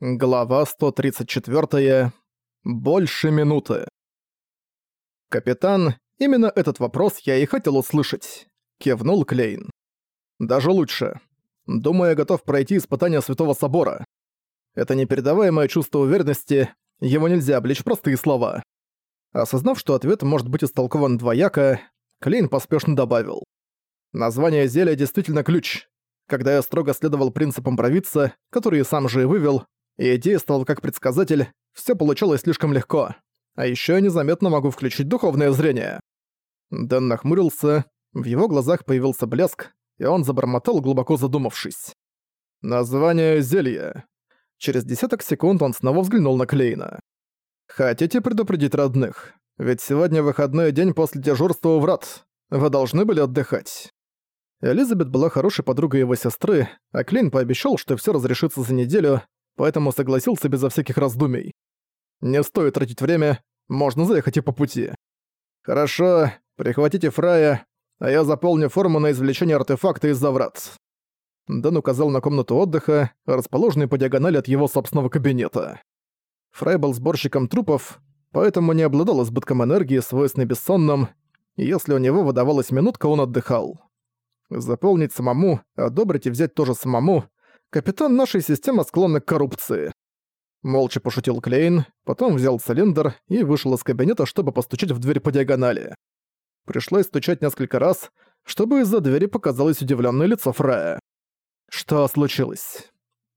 Глава 134. Больше минуты. «Капитан, именно этот вопрос я и хотел услышать», — кивнул Клейн. «Даже лучше. Думаю, я готов пройти испытание Святого Собора. Это непередаваемое чувство уверенности, его нельзя облечь простые слова». Осознав, что ответ может быть истолкован двояко, Клейн поспешно добавил. «Название зелья действительно ключ. Когда я строго следовал принципам провидца, которые сам же и вывел, и действовал как предсказатель, все получалось слишком легко. А еще я незаметно могу включить духовное зрение. Дэн нахмурился, в его глазах появился блеск, и он забормотал, глубоко задумавшись. Название зелья. Через десяток секунд он снова взглянул на Клейна. «Хотите предупредить родных? Ведь сегодня выходной день после дежурства у врат. Вы должны были отдыхать». Элизабет была хорошей подругой его сестры, а Клейн пообещал, что все разрешится за неделю, поэтому согласился безо всяких раздумий. Не стоит тратить время, можно заехать и по пути. Хорошо, прихватите Фрая, а я заполню форму на извлечение артефакта из-за врат. Дэн указал на комнату отдыха, расположенную по диагонали от его собственного кабинета. Фрай был сборщиком трупов, поэтому не обладал избытком энергии, свойственной бессонным, и если у него выдавалась минутка, он отдыхал. Заполнить самому, одобрить и взять тоже самому Капитан нашей системы склонна к коррупции. Молча пошутил Клейн, потом взял цилиндр и вышел из кабинета, чтобы постучать в дверь по диагонали. Пришлось стучать несколько раз, чтобы из-за двери показалось удивленное лицо Фрея. Что случилось?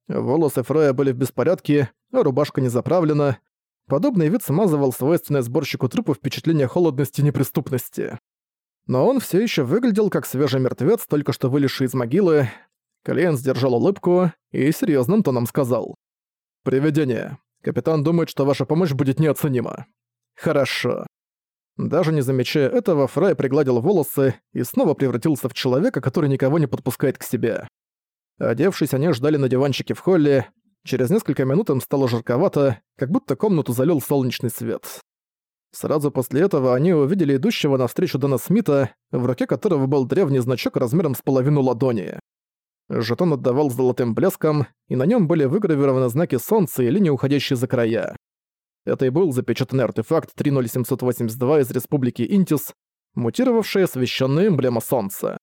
Волосы Фрея были в беспорядке, а рубашка не заправлена. Подобный вид смазывал свойственное сборщику трупов впечатление холодности и неприступности. Но он все еще выглядел как свежий мертвец, только что вылезший из могилы, Клиент сдержал улыбку и серьезным тоном сказал. «Привидение. Капитан думает, что ваша помощь будет неоценима». «Хорошо». Даже не замечая этого, Фрай пригладил волосы и снова превратился в человека, который никого не подпускает к себе. Одевшись, они ждали на диванчике в холле. Через несколько минут им стало жарковато, как будто комнату залил солнечный свет. Сразу после этого они увидели идущего навстречу Дэна Смита, в руке которого был древний значок размером с половину ладони. Жетон отдавал золотым блеском, и на нем были выгравированы знаки солнца и линии, уходящие за края. Это и был запечатанный артефакт 30782 из Республики Интис, мутировавшая священная эмблема солнца.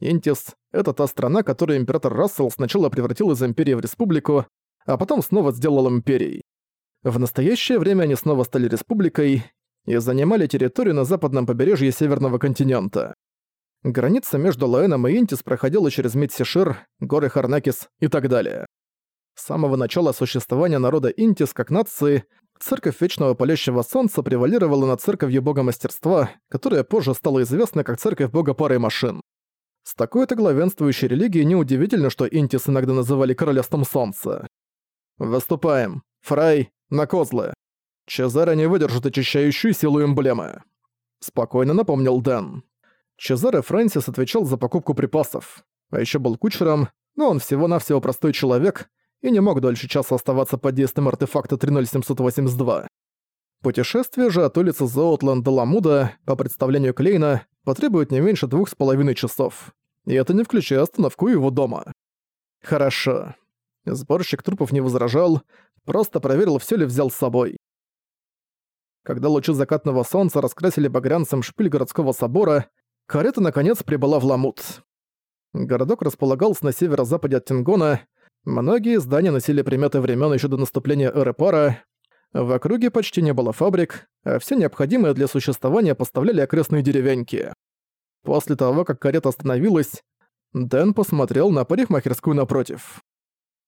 Интис — это та страна, которую император Рассел сначала превратил из империи в республику, а потом снова сделал империей. В настоящее время они снова стали республикой и занимали территорию на западном побережье Северного континента. Граница между Лаэном и Интис проходила через Митсишир, горы Харнакис и так далее. С самого начала существования народа Интис как нации, церковь Вечного Палящего Солнца превалировала над церковью бога мастерства, которая позже стала известна как церковь бога пары машин. С такой-то главенствующей религией неудивительно, что Интис иногда называли королевством Солнца. «Выступаем. Фрай, на козлы. Чезаро не выдержит очищающую силу эмблемы», — спокойно напомнил Дэн. Чезаре Фрэнсис отвечал за покупку припасов, а еще был кучером, но он всего-навсего простой человек и не мог дольше часа оставаться под действием артефакта 30782. Путешествие же от улицы Зоутланд до Ламуда, по представлению Клейна, потребует не меньше двух с половиной часов. И это не включая остановку его дома. Хорошо. Сборщик трупов не возражал, просто проверил, все ли взял с собой. Когда лучи закатного солнца раскрасили багрянцем шпиль городского собора, Карета наконец прибыла в Ламут. Городок располагался на северо-западе от Тингона. Многие здания носили приметы времен еще до наступления эры пара. В округе почти не было фабрик, а все необходимое для существования поставляли окрестные деревеньки. После того, как карета остановилась, Дэн посмотрел на парикмахерскую напротив.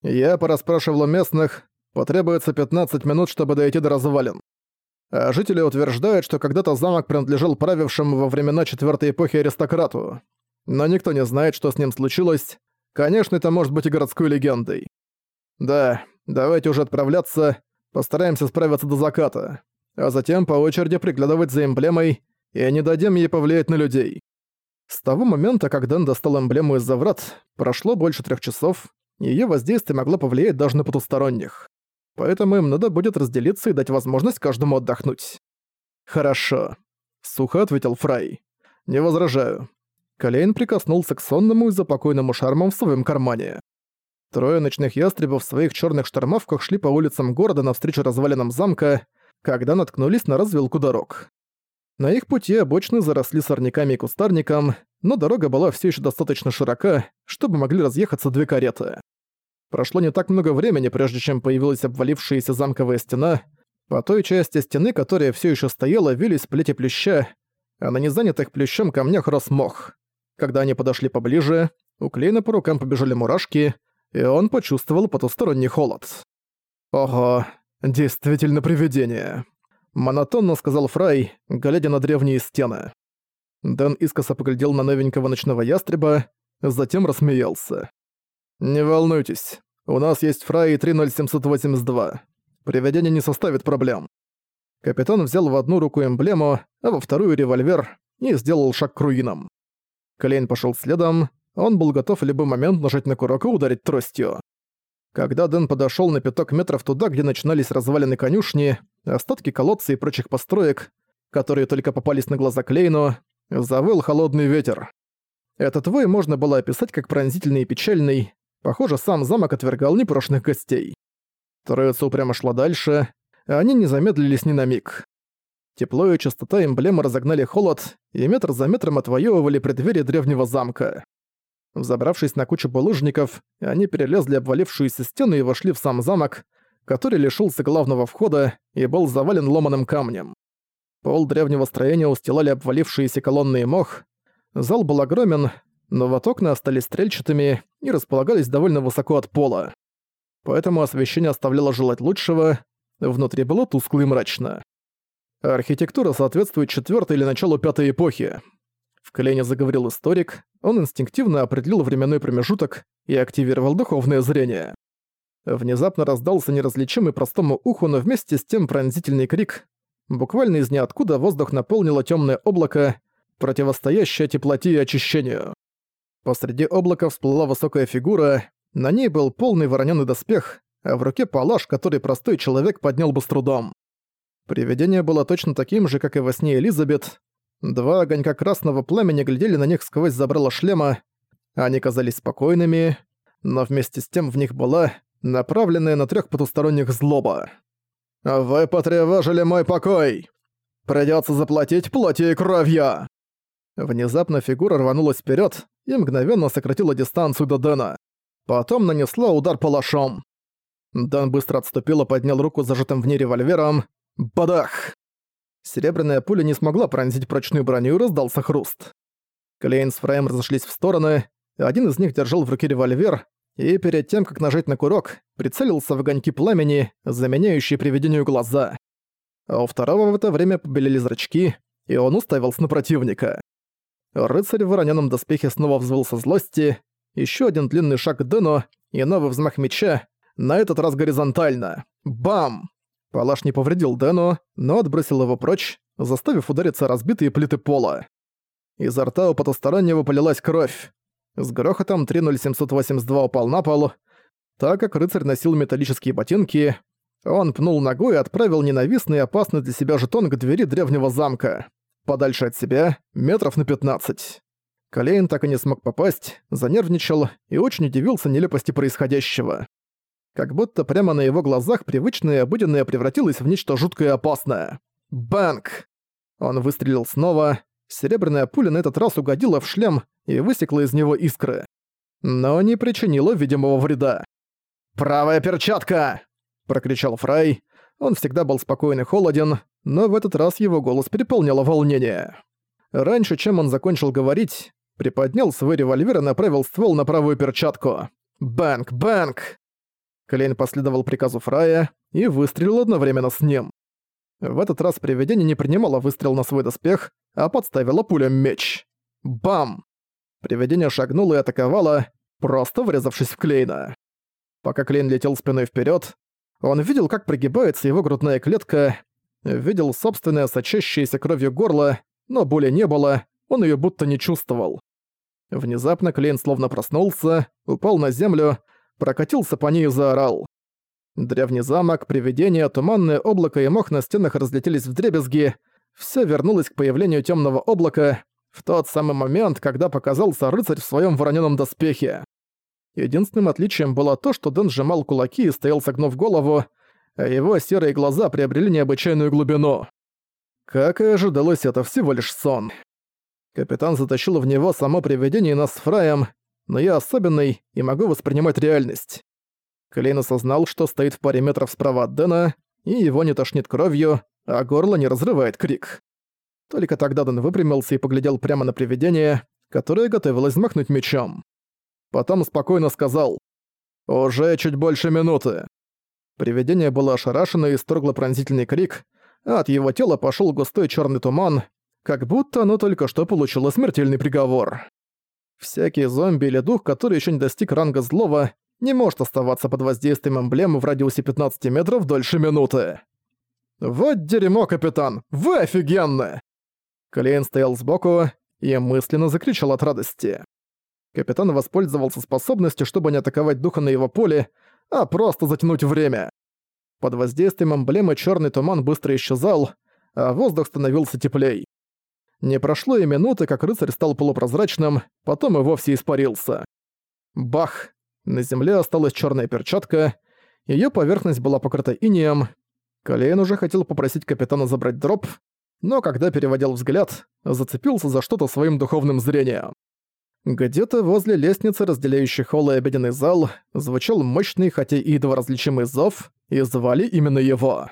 «Я пораспрашивал у местных, потребуется 15 минут, чтобы дойти до развалин. А жители утверждают, что когда-то замок принадлежал правившему во времена Четвёртой эпохи аристократу. Но никто не знает, что с ним случилось. Конечно, это может быть и городской легендой. Да, давайте уже отправляться, постараемся справиться до заката. А затем по очереди приглядывать за эмблемой и не дадим ей повлиять на людей. С того момента, как Дэн достал эмблему из-за врат, прошло больше трех часов, и её воздействие могло повлиять даже на потусторонних поэтому им надо будет разделиться и дать возможность каждому отдохнуть. «Хорошо», — сухо ответил Фрай. «Не возражаю». Калейн прикоснулся к сонному и запокойному шармам в своем кармане. Трое ночных ястребов в своих черных штормовках шли по улицам города навстречу развалинам замка, когда наткнулись на развилку дорог. На их пути обочины заросли сорняками и кустарником, но дорога была все еще достаточно широка, чтобы могли разъехаться две кареты. Прошло не так много времени, прежде чем появилась обвалившаяся замковая стена. По той части стены, которая все еще стояла, вились плети плюща, а на незанятых плющом камнях рос мох. Когда они подошли поближе, у Клейна по рукам побежали мурашки, и он почувствовал потусторонний холод. «Ого, действительно привидение», — монотонно сказал Фрай, глядя на древние стены. Дэн искоса поглядел на новенького ночного ястреба, затем рассмеялся. «Не волнуйтесь, у нас есть Фрай 30782. Привидение не составит проблем». Капитан взял в одну руку эмблему, а во вторую револьвер и сделал шаг к руинам. Клейн пошел следом, он был готов в любой момент нажать на курок и ударить тростью. Когда Дэн подошел на пяток метров туда, где начинались развалины конюшни, остатки колодца и прочих построек, которые только попались на глаза Клейну, завыл холодный ветер. Этот вой можно было описать как пронзительный и печальный. Похоже, сам замок отвергал непрошенных гостей. Троица упрямо шла дальше, а они не замедлились ни на миг. Тепло и частота эмблемы разогнали холод, и метр за метром отвоевывали преддверие древнего замка. Взобравшись на кучу булыжников, они перелезли обвалившуюся стену и вошли в сам замок, который лишился главного входа и был завален ломаным камнем. Пол древнего строения устилали обвалившиеся колонны и мох. Зал был огромен, но вот окна остались стрельчатыми и располагались довольно высоко от пола. Поэтому освещение оставляло желать лучшего, внутри было тускло и мрачно. Архитектура соответствует четвертой или началу пятой эпохи. В колене заговорил историк, он инстинктивно определил временной промежуток и активировал духовное зрение. Внезапно раздался неразличимый простому уху, но вместе с тем пронзительный крик. Буквально из ниоткуда воздух наполнило темное облако, противостоящее теплоте и очищению. Посреди облака всплыла высокая фигура, на ней был полный воронёный доспех, а в руке палаш, который простой человек поднял бы с трудом. Привидение было точно таким же, как и во сне Элизабет, Два огонька красного пламени глядели на них сквозь забрало шлема. Они казались спокойными, но вместе с тем в них была направленная на трех потусторонних злоба. «Вы потревожили мой покой! Придётся заплатить плотью и кровью!» Внезапно фигура рванулась вперед и мгновенно сократила дистанцию до Дэна. Потом нанесла удар палашом. Дэн быстро отступил и поднял руку с зажатым в ней револьвером. Бадах! Серебряная пуля не смогла пронзить прочную броню и раздался хруст. Клейн с Фраем разошлись в стороны, один из них держал в руке револьвер, и перед тем, как нажать на курок, прицелился в огоньки пламени, заменяющие привидению глаза. А у второго в это время побелели зрачки, и он уставился на противника. Рыцарь в вороненом доспехе снова взвыл со злости, еще один длинный шаг к Дэну и новый взмах меча, на этот раз горизонтально. Бам! Палаш не повредил Дэну, но отбросил его прочь, заставив удариться разбитые плиты пола. Изо рта у потустороннего полилась кровь. С грохотом 30782 упал на пол. Так как рыцарь носил металлические ботинки, он пнул ногой и отправил ненавистный и опасный для себя жетон к двери древнего замка. Подальше от себя, метров на 15. Колейн так и не смог попасть, занервничал и очень удивился нелепости происходящего. Как будто прямо на его глазах привычное и обыденное превратилось в нечто жуткое и опасное. Бэнк! Он выстрелил снова. Серебряная пуля на этот раз угодила в шлем и высекла из него искры. Но не причинила видимого вреда. «Правая перчатка!» – прокричал Фрай. Он всегда был спокоен и холоден, но в этот раз его голос переполняло волнение. Раньше, чем он закончил говорить, приподнял свой револьвер и направил ствол на правую перчатку. «Бэнк! Бэнк!» Клейн последовал приказу Фрая и выстрелил одновременно с ним. В этот раз привидение не принимало выстрел на свой доспех, а подставило пулем меч. Бам! Привидение шагнуло и атаковало, просто врезавшись в Клейна. Пока Клейн летел спиной вперед, он видел, как прогибается его грудная клетка, видел собственное сочащееся кровью горло, но боли не было, он ее будто не чувствовал. Внезапно Клейн словно проснулся, упал на землю, прокатился по ней и заорал. Древний замок, привидение, туманное облако и мох на стенах разлетелись в дребезги. Все вернулось к появлению темного облака в тот самый момент, когда показался рыцарь в своем вороненом доспехе. Единственным отличием было то, что Дэн сжимал кулаки и стоял согнув голову, а его серые глаза приобрели необычайную глубину. Как и ожидалось, это всего лишь сон. Капитан затащил в него само привидение нас с Фраем, но я особенный и могу воспринимать реальность. Клейн осознал, что стоит в паре метров справа от Дэна, и его не тошнит кровью, а горло не разрывает крик. Только тогда Дэн выпрямился и поглядел прямо на привидение, которое готовилось взмахнуть мечом. Потом спокойно сказал «Уже чуть больше минуты». Привидение было ошарашено и сторгло пронзительный крик, а от его тела пошел густой черный туман, как будто оно только что получило смертельный приговор. Всякий зомби или дух, который еще не достиг ранга злого, не может оставаться под воздействием эмблемы в радиусе 15 метров дольше минуты. «Вот дерьмо, капитан! Вы офигенны!» Клейн стоял сбоку и мысленно закричал от радости. Капитан воспользовался способностью, чтобы не атаковать духа на его поле, а просто затянуть время. Под воздействием эмблемы черный туман быстро исчезал, а воздух становился теплей. Не прошло и минуты, как рыцарь стал полупрозрачным, потом и вовсе испарился. Бах! На земле осталась черная перчатка, ее поверхность была покрыта инеем. Калейн уже хотел попросить капитана забрать дроп, но когда переводил взгляд, зацепился за что-то своим духовным зрением. Где-то возле лестницы, разделяющей холл и обеденный зал, звучал мощный, хотя и едва различимый зов, и звали именно его.